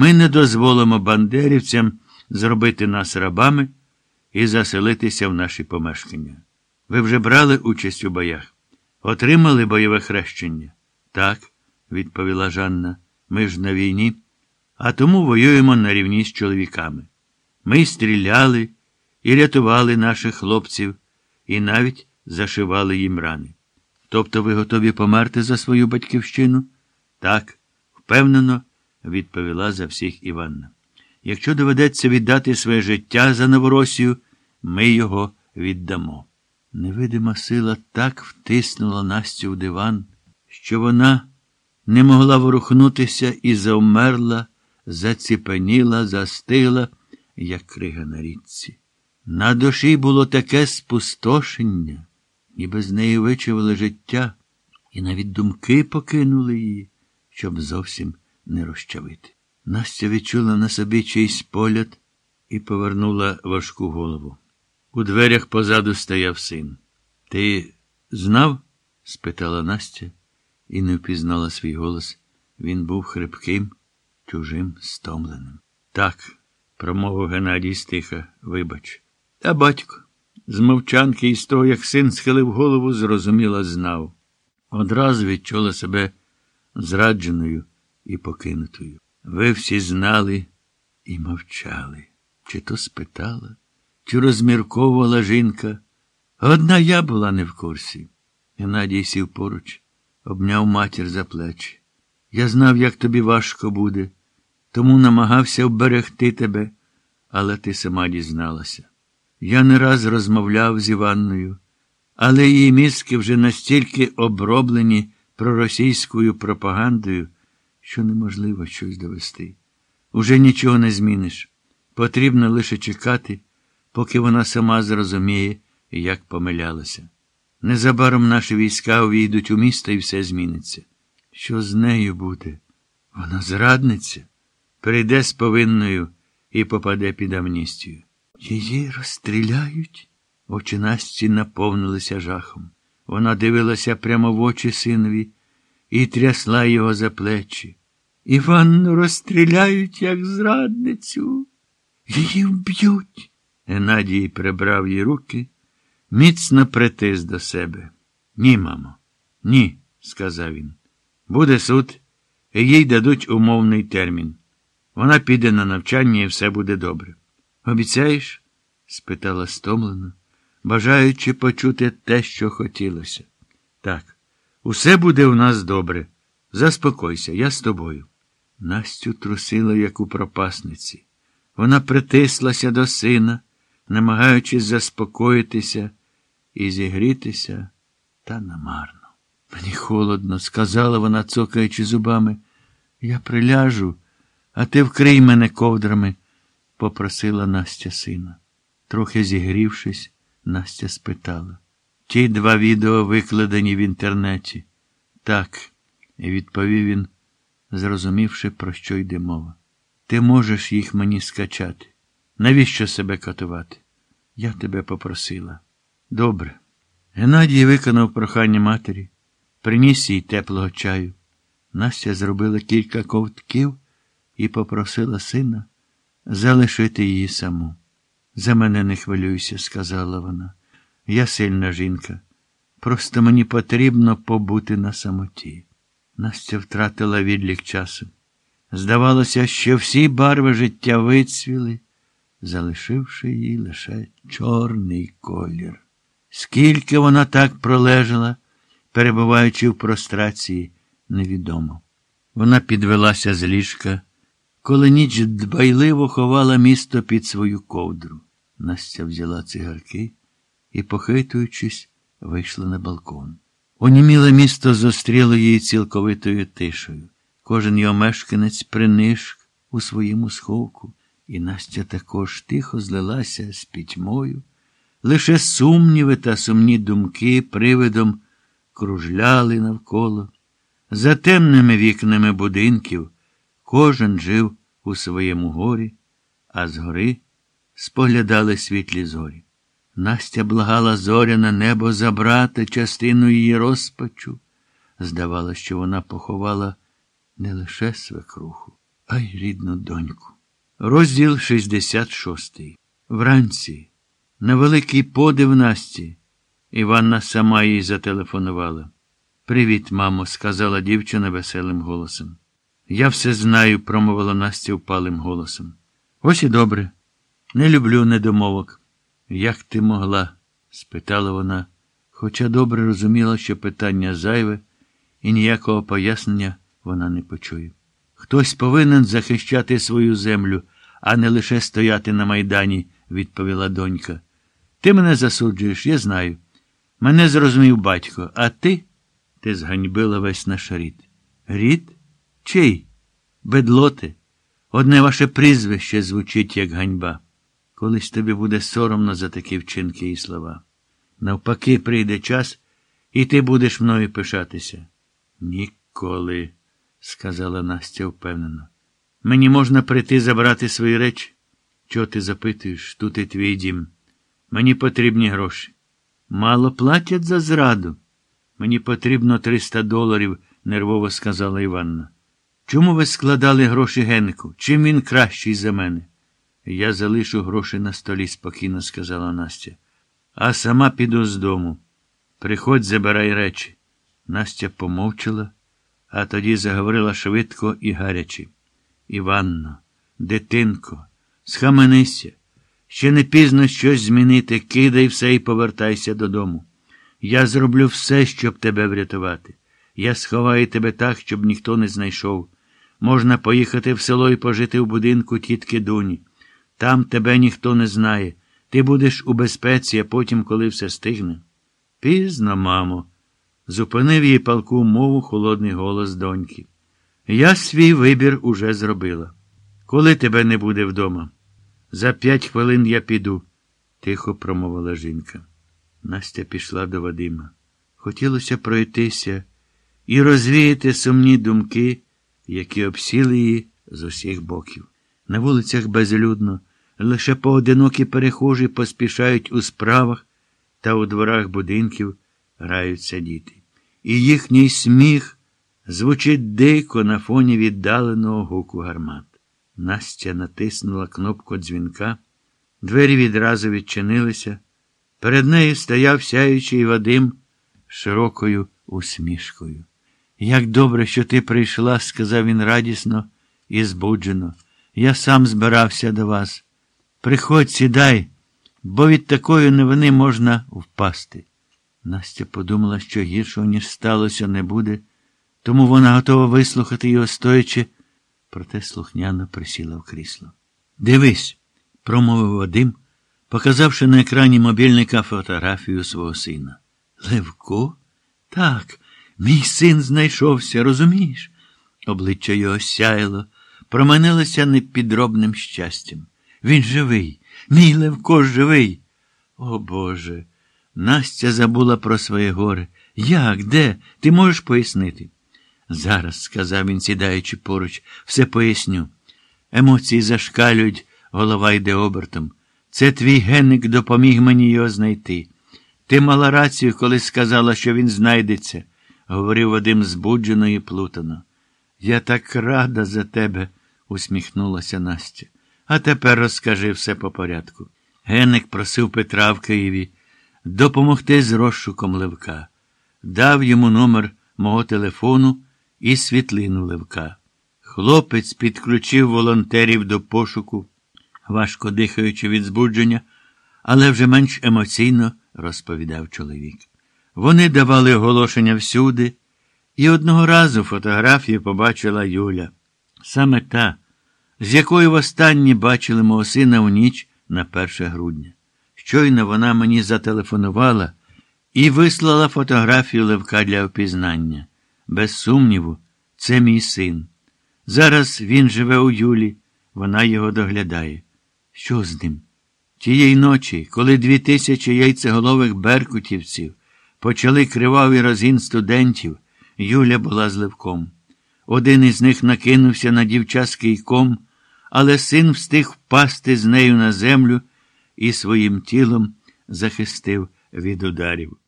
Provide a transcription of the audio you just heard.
Ми не дозволимо бандерівцям зробити нас рабами і заселитися в наші помешкання. Ви вже брали участь у боях? Отримали бойове хрещення? Так, відповіла Жанна. Ми ж на війні, а тому воюємо на рівні з чоловіками. Ми стріляли і рятували наших хлопців, і навіть зашивали їм рани. Тобто ви готові померти за свою батьківщину? Так, впевнено, відповіла за всіх Іванна. Якщо доведеться віддати своє життя за Новоросію, ми його віддамо. Невидима сила так втиснула Настю в диван, що вона не могла ворухнутися і завмерла, заціпеніла, застигла, як крига на річці. На душі було таке спустошення, ніби з неї вичавили життя, і навіть думки покинули її, щоб зовсім не розчавити. Настя відчула на собі чийсь погляд і повернула важку голову. У дверях позаду стояв син. Ти знав? спитала Настя і не впізнала свій голос. Він був хрипким, чужим, стомленим. Так, промовив Геннадій стиха, вибач. Та батько, з мовчанки і з того, як син схилив голову, зрозуміла, знав. Одразу відчула себе зрадженою і покинутою. Ви всі знали і мовчали. Чи то спитала, чи розмірковувала жінка. Одна я була не в курсі. Геннадій сів поруч, обняв матір за плечі. Я знав, як тобі важко буде, тому намагався вберегти тебе, але ти сама дізналася. Я не раз розмовляв з Іванною, але її мізки вже настільки оброблені проросійською пропагандою, що неможливо щось довести. Уже нічого не зміниш. Потрібно лише чекати, поки вона сама зрозуміє, як помилялася. Незабаром наші війська увійдуть у місто і все зміниться. Що з нею буде? Вона зрадниця, прийде з повинною і попаде під амністію. Її розстріляють? Очі Насті наповнилися жахом. Вона дивилася прямо в очі синові і трясла його за плечі. Іванну розстріляють, як зрадницю. Її вб'ють. Геннадій прибрав її руки, міцно притис до себе. Ні, мамо, ні, сказав він. Буде суд, і їй дадуть умовний термін. Вона піде на навчання і все буде добре. Обіцяєш? спитала стомлено, бажаючи почути те, що хотілося. Так, усе буде у нас добре. Заспокойся, я з тобою. Настю трусила, як у пропасниці. Вона притислася до сина, намагаючись заспокоїтися і зігрітися, та намарно. Мені холодно, сказала вона, цокаючи зубами. Я приляжу, а ти вкрий мене ковдрами, попросила Настя сина. Трохи зігрівшись, Настя спитала. Ті два відео викладені в інтернеті. Так, і відповів він, зрозумівши, про що йде мова. Ти можеш їх мені скачати. Навіщо себе катувати? Я тебе попросила. Добре. Геннадій виконав прохання матері, приніс їй теплого чаю. Настя зробила кілька ковтків і попросила сина залишити її саму. За мене не хвилюйся, сказала вона. Я сильна жінка. Просто мені потрібно побути на самоті. Настя втратила відлік часу. Здавалося, що всі барви життя вицвіли, залишивши їй лише чорний колір. Скільки вона так пролежала, перебуваючи в прострації, невідомо. Вона підвелася з ліжка, коли ніч дбайливо ховала місто під свою ковдру. Настя взяла цигарки і, похитуючись, вийшла на балкон. Оніміле місто зустріло її цілковитою тишею. Кожен його мешканець принишк у своєму сховку, і Настя також тихо злилася з пітьмою. Лише сумніви та сумні думки привидом кружляли навколо. За темними вікнами будинків кожен жив у своєму горі, а згори споглядали світлі зорі. Настя благала зоряне небо забрати частину її розпачу. Здавалося, що вона поховала не лише свекруху, Ай, рідну доньку. Розділ 66. Вранці, на великий подив Насті, Іванна сама їй зателефонувала. Привіт, мамо, сказала дівчина веселим голосом. Я все знаю, промовила Настя впалим голосом. Ось і добре. Не люблю недомовок. Як ти могла? спитала вона, хоча добре розуміла, що питання зайве, і ніякого пояснення вона не почує. Хтось повинен захищати свою землю, а не лише стояти на майдані, відповіла донька. Ти мене засуджуєш, я знаю. Мене зрозумів батько, а ти? Ти зганьбила весь наш рід. Рід? Чий? Бедлоти? Одне ваше прізвище звучить, як ганьба. Колись тобі буде соромно за такі вчинки і слова. Навпаки, прийде час, і ти будеш мною пишатися. Ніколи, сказала Настя впевнено. Мені можна прийти забрати свої речі? Чого ти запитуєш? Тут і твій дім. Мені потрібні гроші. Мало платять за зраду. Мені потрібно 300 доларів, нервово сказала Іванна. Чому ви складали гроші Генку? Чим він кращий за мене? Я залишу гроші на столі, спокійно сказала Настя. А сама піду з дому. Приходь, забирай речі. Настя помовчала, а тоді заговорила швидко і гаряче. Іванно, дитинко, схаменися. Ще не пізно щось змінити, кидай все і повертайся додому. Я зроблю все, щоб тебе врятувати. Я сховаю тебе так, щоб ніхто не знайшов. Можна поїхати в село і пожити в будинку тітки Дуні. Там тебе ніхто не знає. Ти будеш у безпеці, а потім, коли все стигне. Пізно, мамо, зупинив її палку мову холодний голос доньки. Я свій вибір уже зробила. Коли тебе не буде вдома? За п'ять хвилин я піду, тихо промовила жінка. Настя пішла до Вадима. Хотілося пройтися і розвіяти сумні думки, які обсіли її з усіх боків. На вулицях безлюдно, лише поодинокі перехожі поспішають у справах та у дворах будинків граються діти. І їхній сміх звучить дико на фоні віддаленого гуку гармат. Настя натиснула кнопку дзвінка, двері відразу відчинилися. Перед нею стояв сяючий Вадим широкою усмішкою. Як добре, що ти прийшла, сказав він радісно і збуджено. Я сам збирався до вас. Приходь, сідай, бо від такої новини можна впасти. Настя подумала, що гіршого, ніж сталося, не буде, тому вона готова вислухати його стоячи, проте слухняно присіла в крісло. Дивись, промовив Вадим, показавши на екрані мобільника фотографію свого сина. Левко? Так, мій син знайшовся, розумієш? Обличчя його сяяло, променилося непідробним щастям. Він живий, мій Левко живий. О Боже. Настя забула про своє горе. Як, де? Ти можеш пояснити? Зараз, сказав він, сідаючи поруч, все поясню. Емоції зашкалюють, голова йде обертом. Це твій генник допоміг мені його знайти. Ти мала рацію, коли сказала, що він знайдеться, говорив Вадим збуджено і плутано. Я так рада за тебе, усміхнулася Настя. А тепер розкажи все по порядку. Генник просив Петра в Києві допомогти з розшуком Левка, дав йому номер мого телефону і світлину Левка. Хлопець підключив волонтерів до пошуку, важко дихаючи від збудження, але вже менш емоційно розповідав чоловік. Вони давали оголошення всюди, і одного разу фотографію побачила Юля, саме та, з якою востаннє бачили мого сина у ніч на 1 грудня. Щойно вона мені зателефонувала і вислала фотографію Левка для опізнання. Без сумніву, це мій син. Зараз він живе у Юлі, вона його доглядає. Що з ним? Тієї ночі, коли дві тисячі яйцеголових беркутівців почали кривавий розгін студентів, Юля була з Левком. Один із них накинувся на дівчаський ком, але син встиг впасти з нею на землю і своїм тілом захистив від ударів.